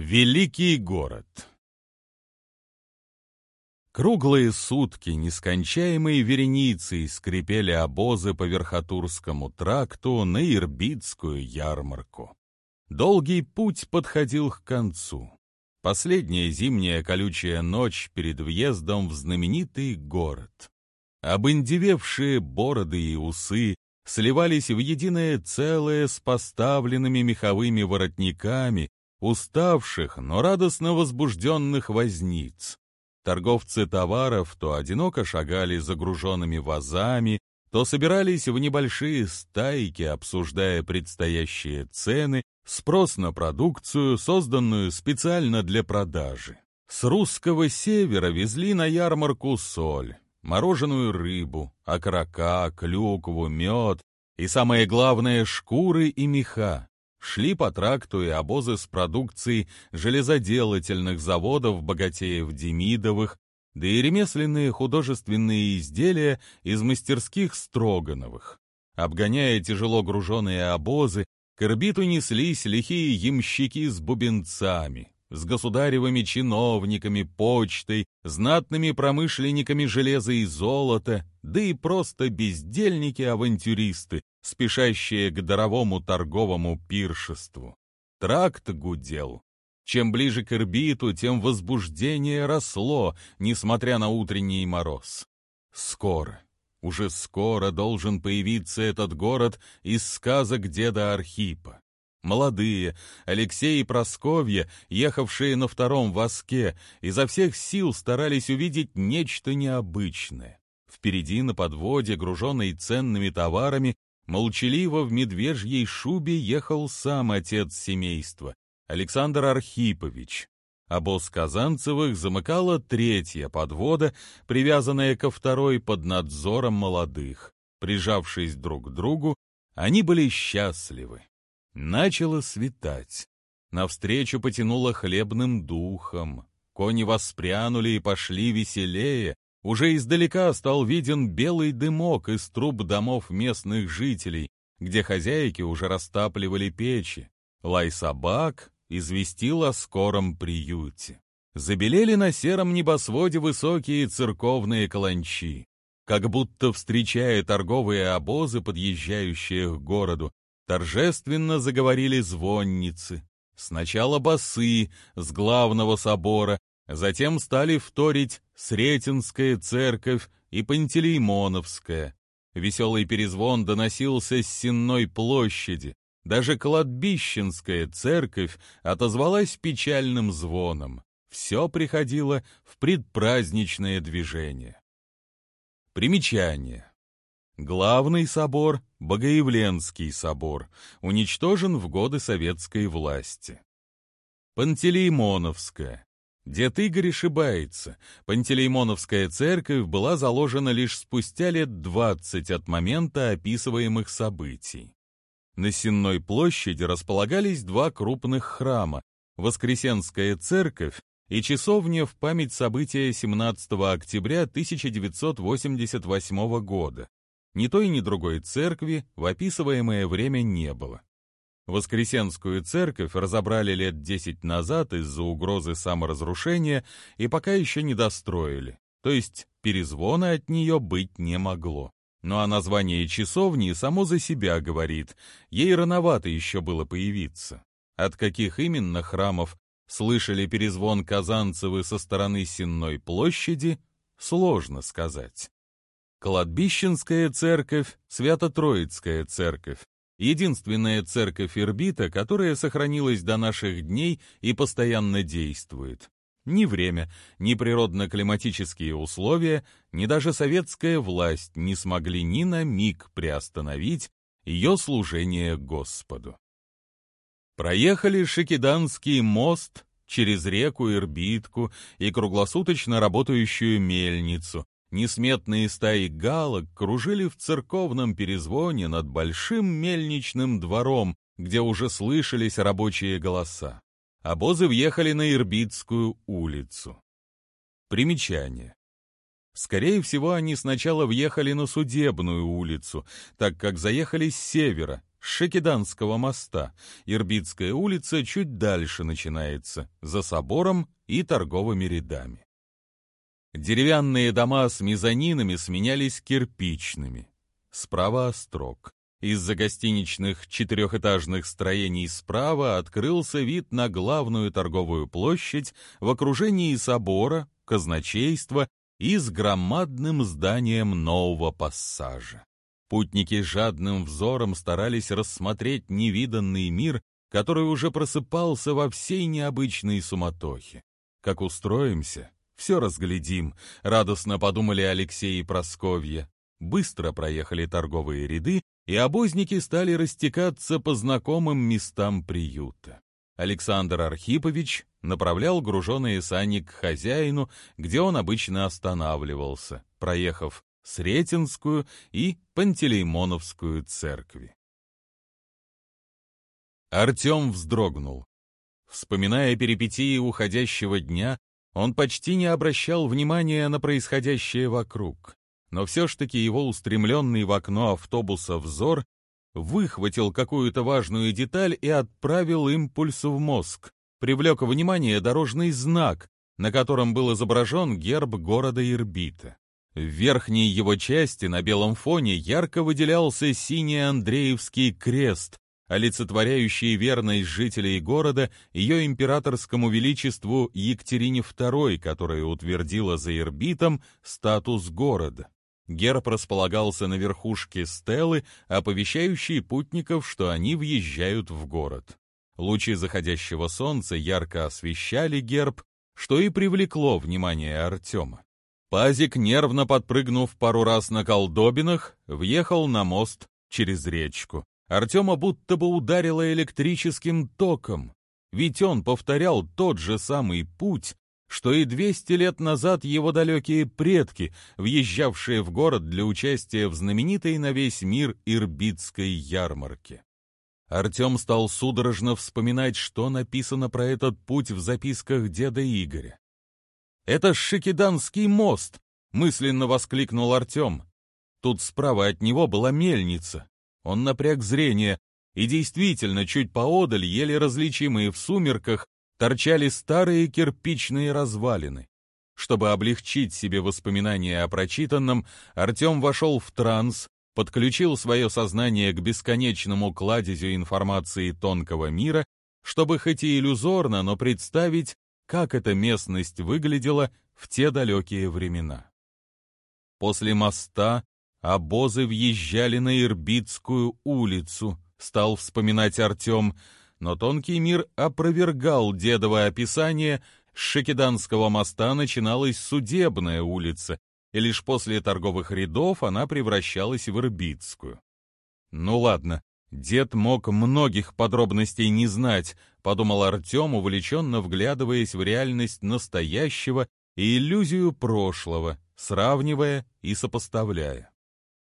Великий город Круглые сутки нескончаемой вереницей скрипели обозы по Верхотурскому тракту на Ирбитскую ярмарку. Долгий путь подходил к концу. Последняя зимняя колючая ночь перед въездом в знаменитый город. Обындевевшие бороды и усы сливались в единое целое с поставленными меховыми воротниками уставших, но радостно возбужденных возниц. Торговцы товаров то одиноко шагали загруженными вазами, то собирались в небольшие стайки, обсуждая предстоящие цены, спрос на продукцию, созданную специально для продажи. С русского севера везли на ярмарку соль, мороженую рыбу, окрока, клюкву, мед и, самое главное, шкуры и меха шли по тракту и обозы с продукцией железоделательных заводов Богатеев-Демидовых, да и ремесленные художественные изделия из мастерских Строгановых. Обгоняя тяжело груженные обозы, к орбиту неслись лихие ямщики с бубенцами, с государевыми чиновниками, почтой, знатными промышленниками железа и золота, да и просто бездельники-авантюристы, спешащие к даровому торговому пиршеству. Тракт гудел. Чем ближе к орбиту, тем возбуждение росло, несмотря на утренний мороз. Скоро, уже скоро должен появиться этот город из сказок деда Архипа. Молодые, Алексей и Просковья, ехавшие на втором воске, изо всех сил старались увидеть нечто необычное. Впереди на подводе, груженной ценными товарами, молчаливо в медвежьей шубе ехал сам отец семейства, Александр Архипович. А босс Казанцевых замыкала третья подвода, привязанная ко второй под надзором молодых. Прижавшись друг к другу, они были счастливы. Начало светать. Навстречу потянуло хлебным духом. Кони воспрянули и пошли веселее. Уже издалека стал виден белый дымок из труб домов местных жителей, где хозяйки уже растапливали печи. Лай собак известил о скором приюте. Забелели на сером небосводе высокие церковные каланчи. Как будто встречая торговые обозы, подъезжающие к городу, торжественно заговорили звонницы. Сначала басы с главного собора, затем стали вторить Сретенская церковь и Пантелеймоновская. Веселый перезвон доносился с Сенной площади. Даже кладбищенская церковь отозвалась печальным звоном. Все приходило в предпраздничное движение. Примечание. Главный собор, Богоявленский собор, уничтожен в годы советской власти. Пантелеймоновская. Дед Игорь ошибается. Пантелеймоновская церковь была заложена лишь спустя лет двадцать от момента описываемых событий. На Сенной площади располагались два крупных храма – Воскресенская церковь и часовня в память события 17 октября 1988 года. Ни той, ни другой церкви в описываемое время не было. Воскресенскую церковь разобрали лет десять назад из-за угрозы саморазрушения и пока еще не достроили, то есть перезвона от нее быть не могло. Ну а название часовни само за себя говорит, ей рановато еще было появиться. От каких именно храмов слышали перезвон Казанцевы со стороны Сенной площади, сложно сказать. Кладбищенская церковь, Свято-Троицкая церковь, единственная церковь Ирбита, которая сохранилась до наших дней и постоянно действует. Ни время, ни природно-климатические условия, ни даже советская власть не смогли ни на миг приостановить ее служение Господу. Проехали Шикиданский мост через реку Ирбитку и круглосуточно работающую мельницу, Несметные стаи галок кружили в церковном перезвоне над большим мельничным двором, где уже слышались рабочие голоса. Обозы въехали на Ирбитскую улицу. Примечание. Скорее всего, они сначала въехали на Судебную улицу, так как заехали с севера, с Шекиданского моста. Ирбитская улица чуть дальше начинается, за собором и торговыми рядами. Деревянные дома с мезонинами сменялись кирпичными. Справа острог. Из-за гостиничных четырехэтажных строений справа открылся вид на главную торговую площадь в окружении собора, казначейства и с громадным зданием нового пассажа. Путники жадным взором старались рассмотреть невиданный мир, который уже просыпался во всей необычной суматохе. Как устроимся, все разглядим, радостно подумали Алексей и Просковья. Быстро проехали торговые ряды, и обозники стали растекаться по знакомым местам приюта. Александр Архипович направлял груженные сани к хозяину, где он обычно останавливался, проехав Сретенскую и Пантелеймоновскую церкви. Артем вздрогнул. Вспоминая перипетии уходящего дня, он почти не обращал внимания на происходящее вокруг, но все ж таки его устремленный в окно автобуса взор выхватил какую-то важную деталь и отправил импульс в мозг, привлек внимание дорожный знак, на котором был изображен герб города Ирбита. В верхней его части на белом фоне ярко выделялся синий Андреевский крест, олицетворяющий верность жителей города ее императорскому величеству Екатерине II, которая утвердила за Ирбитом статус города. Герб располагался на верхушке стелы, оповещающей путников, что они въезжают в город. Лучи заходящего солнца ярко освещали герб, что и привлекло внимание Артема. Пазик, нервно подпрыгнув пару раз на колдобинах, въехал на мост через речку. Артема будто бы ударило электрическим током, ведь он повторял тот же самый путь, что и 200 лет назад его далекие предки, въезжавшие в город для участия в знаменитой на весь мир Ирбитской ярмарке. Артем стал судорожно вспоминать, что написано про этот путь в записках деда Игоря. «Это Шикиданский мост!» — мысленно воскликнул Артем. Тут справа от него была мельница. Он напряг зрение, и действительно, чуть поодаль, еле различимые в сумерках, торчали старые кирпичные развалины. Чтобы облегчить себе воспоминания о прочитанном, Артем вошел в транс, подключил свое сознание к бесконечному кладезю информации тонкого мира, чтобы хоть и иллюзорно, но представить, как эта местность выглядела в те далекие времена. После моста обозы въезжали на Ирбитскую улицу, стал вспоминать Артем, но тонкий мир опровергал дедово описание, с Шекиданского моста начиналась судебная улица, и лишь после торговых рядов она превращалась в Ирбитскую. Ну ладно, Дед мог многих подробностей не знать, подумал Артем, увлеченно вглядываясь в реальность настоящего и иллюзию прошлого, сравнивая и сопоставляя.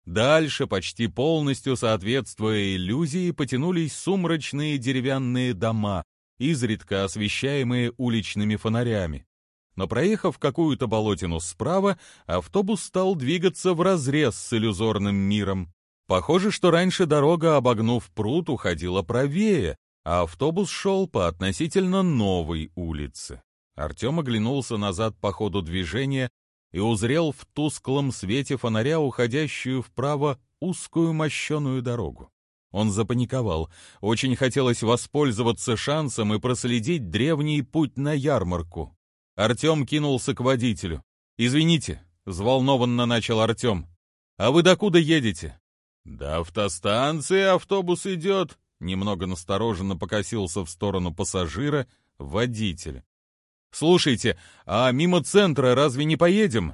Дальше, почти полностью соответствуя иллюзии, потянулись сумрачные деревянные дома, изредка освещаемые уличными фонарями. Но проехав какую-то болотину справа, автобус стал двигаться вразрез с иллюзорным миром. Похоже, что раньше дорога, обогнув пруд, уходила правее, а автобус шел по относительно новой улице. Артем оглянулся назад по ходу движения и узрел в тусклом свете фонаря уходящую вправо узкую мощеную дорогу. Он запаниковал. Очень хотелось воспользоваться шансом и проследить древний путь на ярмарку. Артем кинулся к водителю. «Извините», — взволнованно начал Артем. «А вы докуда едете?» «До автостанции автобус идет», — немного настороженно покосился в сторону пассажира водитель. «Слушайте, а мимо центра разве не поедем?»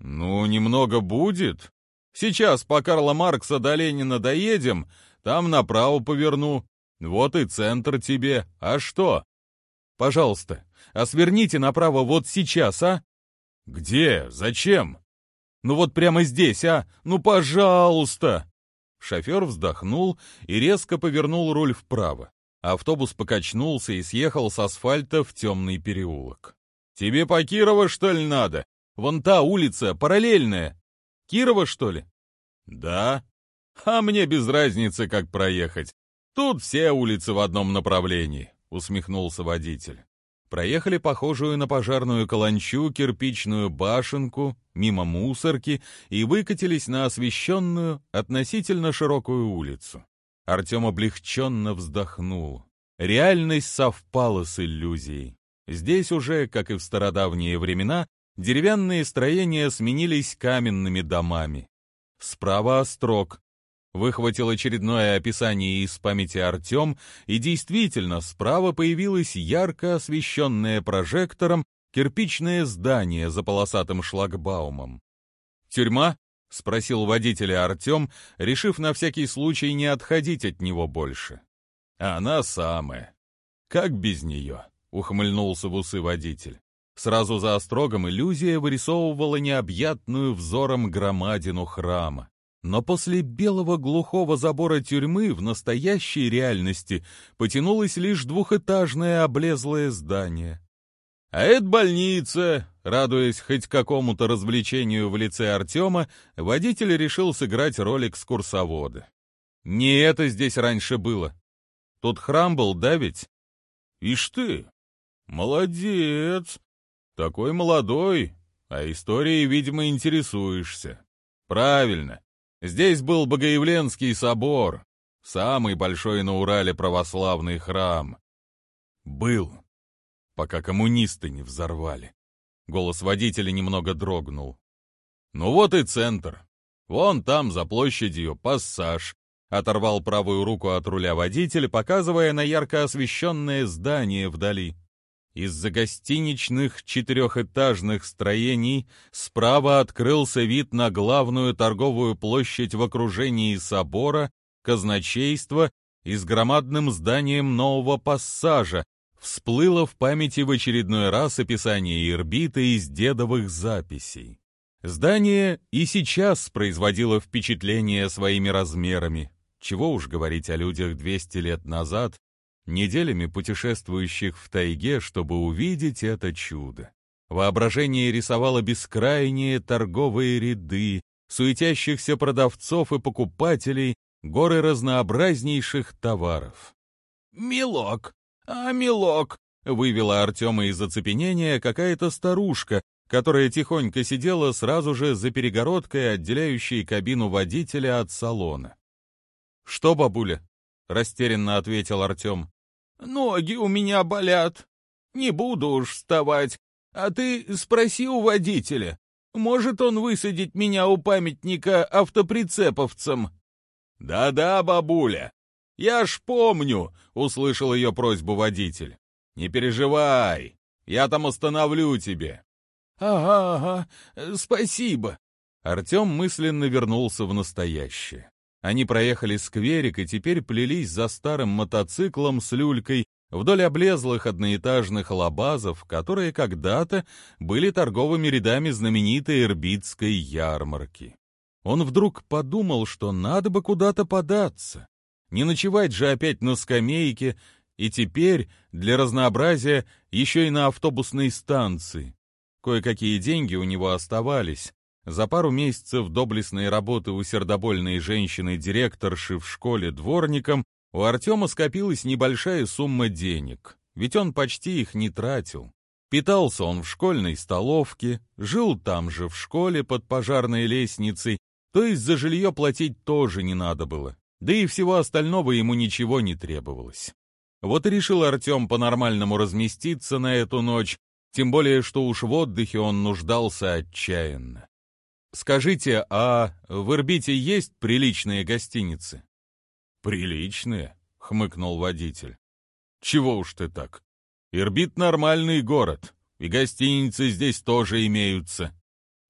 «Ну, немного будет. Сейчас по Карла Маркса до Ленина доедем, там направо поверну. Вот и центр тебе. А что?» «Пожалуйста, а сверните направо вот сейчас, а?» «Где? Зачем?» «Ну вот прямо здесь, а? Ну, пожалуйста!» Шофер вздохнул и резко повернул руль вправо. Автобус покачнулся и съехал с асфальта в темный переулок. «Тебе по Кирова, что ли, надо? Вон та улица, параллельная. Кирова, что ли?» «Да». А мне без разницы, как проехать. Тут все улицы в одном направлении, усмехнулся водитель. Проехали похожую на пожарную каланчу кирпичную башенку, мимо мусорки и выкатились на освещенную, относительно широкую улицу. Артем облегченно вздохнул. Реальность совпала с иллюзией. Здесь уже, как и в стародавние времена, деревянные строения сменились каменными домами. Справа острог. Выхватил очередное описание из памяти Артем, и действительно, справа появилось ярко освещенное прожектором кирпичное здание за полосатым шлагбаумом. «Тюрьма?» — спросил водителя Артем, решив на всякий случай не отходить от него больше. «Она самая. Как без нее?» — ухмыльнулся в усы водитель. Сразу за острогом иллюзия вырисовывала необъятную взором громадину храма. Но после белого глухого забора тюрьмы в настоящей реальности потянулось лишь двухэтажное облезлое здание. А это больница. Радуясь хоть какому-то развлечению в лице Артема, водитель решил сыграть роль экскурсовода. Не это здесь раньше было. Тут храм был, да ведь? Ишь ты, молодец. Такой молодой, а историей, видимо, интересуешься. Правильно. Здесь был Богоявленский собор, самый большой на Урале православный храм. Был пока коммунисты не взорвали. Голос водителя немного дрогнул. Ну вот и центр. Вон там, за площадью, пассаж. Оторвал правую руку от руля водитель, показывая на ярко освещенное здание вдали. Из-за гостиничных четырехэтажных строений справа открылся вид на главную торговую площадь в окружении собора, казначейства и с громадным зданием нового пассажа, всплыло в памяти в очередной раз описание Ирбита из дедовых записей. Здание и сейчас производило впечатление своими размерами. Чего уж говорить о людях 200 лет назад, неделями путешествующих в тайге, чтобы увидеть это чудо. Воображение рисовало бескрайние торговые ряды, суетящихся продавцов и покупателей, горы разнообразнейших товаров. «Милок, «А, милок!» — вывела Артема из оцепенения какая-то старушка, которая тихонько сидела сразу же за перегородкой, отделяющей кабину водителя от салона. «Что, бабуля?» — растерянно ответил Артем. «Ноги у меня болят. Не буду уж вставать. А ты спроси у водителя. Может он высадить меня у памятника автоприцеповцам?» «Да-да, бабуля, «Я ж помню!» — услышал ее просьбу водитель. «Не переживай, я там остановлю тебе». «Ага, ага, спасибо». Артем мысленно вернулся в настоящее. Они проехали скверик и теперь плелись за старым мотоциклом с люлькой вдоль облезлых одноэтажных лабазов, которые когда-то были торговыми рядами знаменитой Ирбитской ярмарки. Он вдруг подумал, что надо бы куда-то податься. Не ночевать же опять на скамейке, и теперь, для разнообразия, еще и на автобусной станции. Кое-какие деньги у него оставались. За пару месяцев доблестной работы у сердобольной женщины-директорши в школе дворником у Артема скопилась небольшая сумма денег, ведь он почти их не тратил. Питался он в школьной столовке, жил там же в школе под пожарной лестницей, то есть за жилье платить тоже не надо было да и всего остального ему ничего не требовалось. Вот и решил Артем по-нормальному разместиться на эту ночь, тем более, что уж в отдыхе он нуждался отчаянно. «Скажите, а в Ирбите есть приличные гостиницы?» «Приличные?» — хмыкнул водитель. «Чего уж ты так? Ирбит — нормальный город, и гостиницы здесь тоже имеются.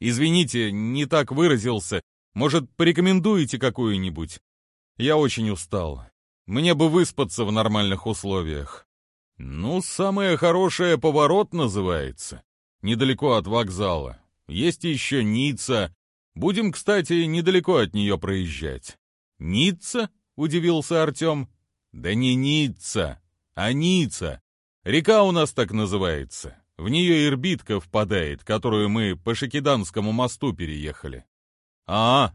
Извините, не так выразился. Может, порекомендуете какую-нибудь? Я очень устал. Мне бы выспаться в нормальных условиях. Ну, самое хорошее поворот называется. Недалеко от вокзала. Есть еще Ницца. Будем, кстати, недалеко от нее проезжать. Ницца? Удивился Артем. Да не Ницца, а Ницца. Река у нас так называется. В нее Ирбитка впадает, которую мы по Шакиданскому мосту переехали. А,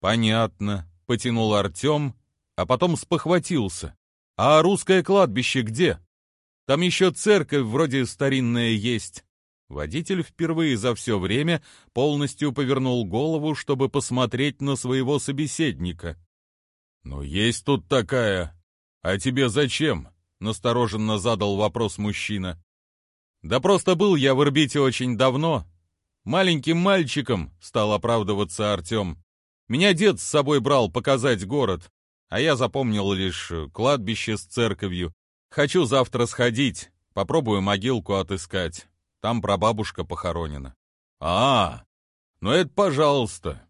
понятно. — потянул Артем, а потом спохватился. «А русское кладбище где? Там еще церковь вроде старинная есть». Водитель впервые за все время полностью повернул голову, чтобы посмотреть на своего собеседника. «Ну, есть тут такая. А тебе зачем?» — настороженно задал вопрос мужчина. «Да просто был я в Ирбите очень давно. Маленьким мальчиком», — стал оправдываться Артем. «Меня дед с собой брал показать город, а я запомнил лишь кладбище с церковью. Хочу завтра сходить, попробую могилку отыскать». Там прабабушка похоронена. А, ну это пожалуйста.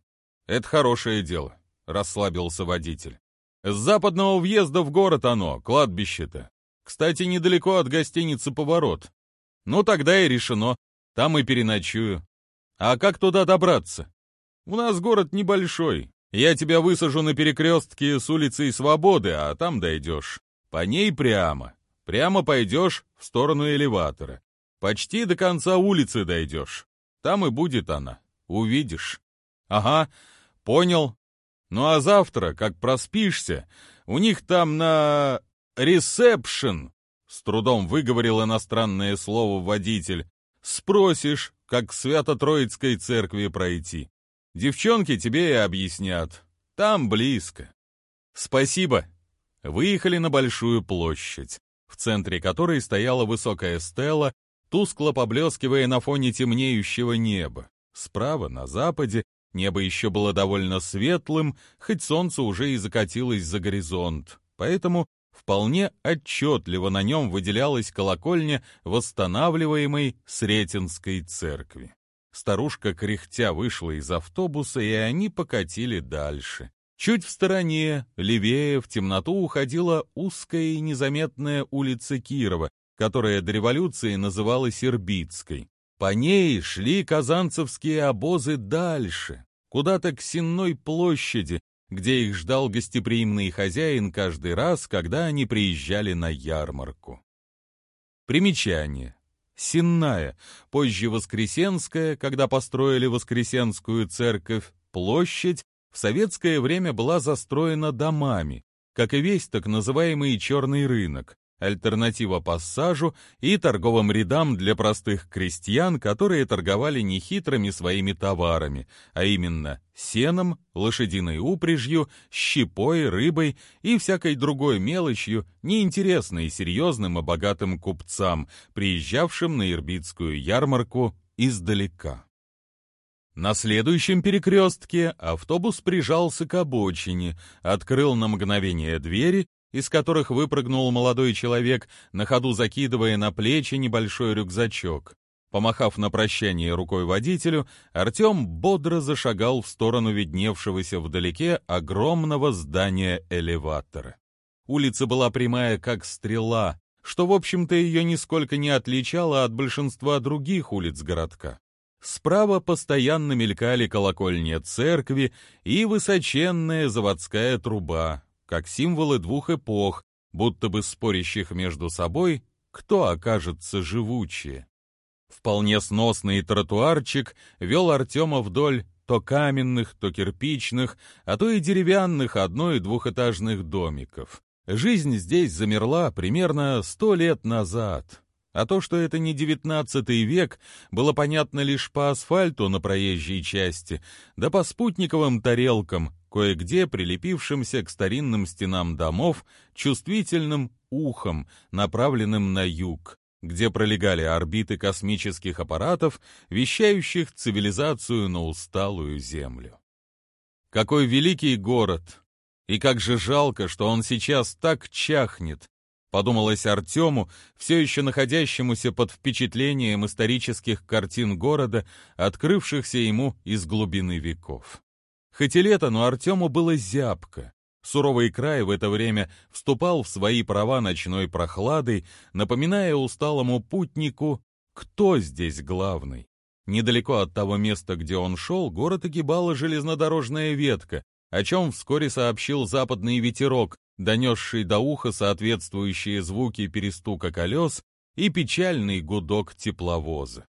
Это хорошее дело, расслабился водитель. С западного въезда в город оно, кладбище-то. Кстати, недалеко от гостиницы «Поворот». Ну, тогда и решено. Там и переночую. А как туда добраться? У нас город небольшой. Я тебя высажу на перекрестке с улицей Свободы, а там дойдешь. По ней прямо. Прямо пойдешь в сторону элеватора. Почти до конца улицы дойдешь. Там и будет она. Увидишь. Ага, понял. Ну а завтра, как проспишься, у них там на... ресепшн, с трудом выговорил иностранное слово водитель, спросишь, как к Свято-Троицкой церкви пройти. Девчонки тебе и объяснят. Там близко. Спасибо. Выехали на большую площадь, в центре которой стояла высокая стела тускло поблескивая на фоне темнеющего неба. Справа, на западе, небо еще было довольно светлым, хоть солнце уже и закатилось за горизонт, поэтому вполне отчетливо на нем выделялась колокольня восстанавливаемой Сретенской церкви. Старушка кряхтя вышла из автобуса, и они покатили дальше. Чуть в стороне, левее, в темноту уходила узкая и незаметная улица Кирова, которая до революции называлась Ирбитской. По ней шли казанцевские обозы дальше, куда-то к Сенной площади, где их ждал гостеприимный хозяин каждый раз, когда они приезжали на ярмарку. Примечание. Сенная, позже Воскресенская, когда построили Воскресенскую церковь, площадь в советское время была застроена домами, как и весь так называемый черный рынок, альтернатива пассажу и торговым рядам для простых крестьян, которые торговали нехитрыми своими товарами, а именно сеном, лошадиной упряжью, щепой, рыбой и всякой другой мелочью, неинтересной серьезным и богатым купцам, приезжавшим на Ирбитскую ярмарку издалека. На следующем перекрестке автобус прижался к обочине, открыл на мгновение двери из которых выпрыгнул молодой человек, на ходу закидывая на плечи небольшой рюкзачок. Помахав на прощание рукой водителю, Артем бодро зашагал в сторону видневшегося вдалеке огромного здания элеватора. Улица была прямая, как стрела, что, в общем-то, ее нисколько не отличало от большинства других улиц городка. Справа постоянно мелькали колокольня церкви и высоченная заводская труба, как символы двух эпох, будто бы спорящих между собой, кто окажется живучее. Вполне сносный тротуарчик вел Артема вдоль то каменных, то кирпичных, а то и деревянных одно- и двухэтажных домиков. Жизнь здесь замерла примерно сто лет назад. А то, что это не девятнадцатый век, было понятно лишь по асфальту на проезжей части, да по спутниковым тарелкам, кое-где прилепившимся к старинным стенам домов чувствительным ухом, направленным на юг, где пролегали орбиты космических аппаратов, вещающих цивилизацию на усталую землю. Какой великий город! И как же жалко, что он сейчас так чахнет, подумалось Артему, все еще находящемуся под впечатлением исторических картин города, открывшихся ему из глубины веков. Хоть и лето, но Артему было зябко. Суровый край в это время вступал в свои права ночной прохладой, напоминая усталому путнику, кто здесь главный. Недалеко от того места, где он шел, город огибала железнодорожная ветка, о чем вскоре сообщил западный ветерок, донесший до уха соответствующие звуки перестука колес и печальный гудок тепловоза.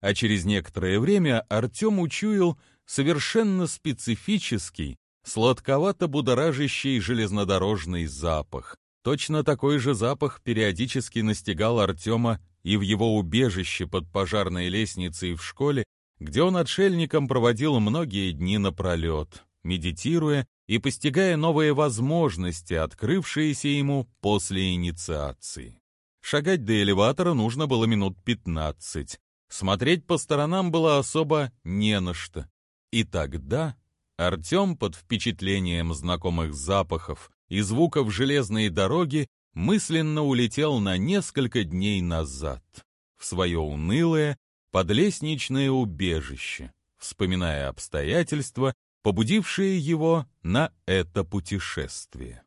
А через некоторое время Артем учуял совершенно специфический, сладковато-будоражащий железнодорожный запах. Точно такой же запах периодически настигал Артема и в его убежище под пожарной лестницей в школе, где он отшельником проводил многие дни напролет, медитируя и постигая новые возможности, открывшиеся ему после инициации. Шагать до элеватора нужно было минут пятнадцать. Смотреть по сторонам было особо не на что. И тогда Артем под впечатлением знакомых запахов и звуков железной дороги мысленно улетел на несколько дней назад, в свое унылое, подлестничное убежище, вспоминая обстоятельства, побудившие его на это путешествие.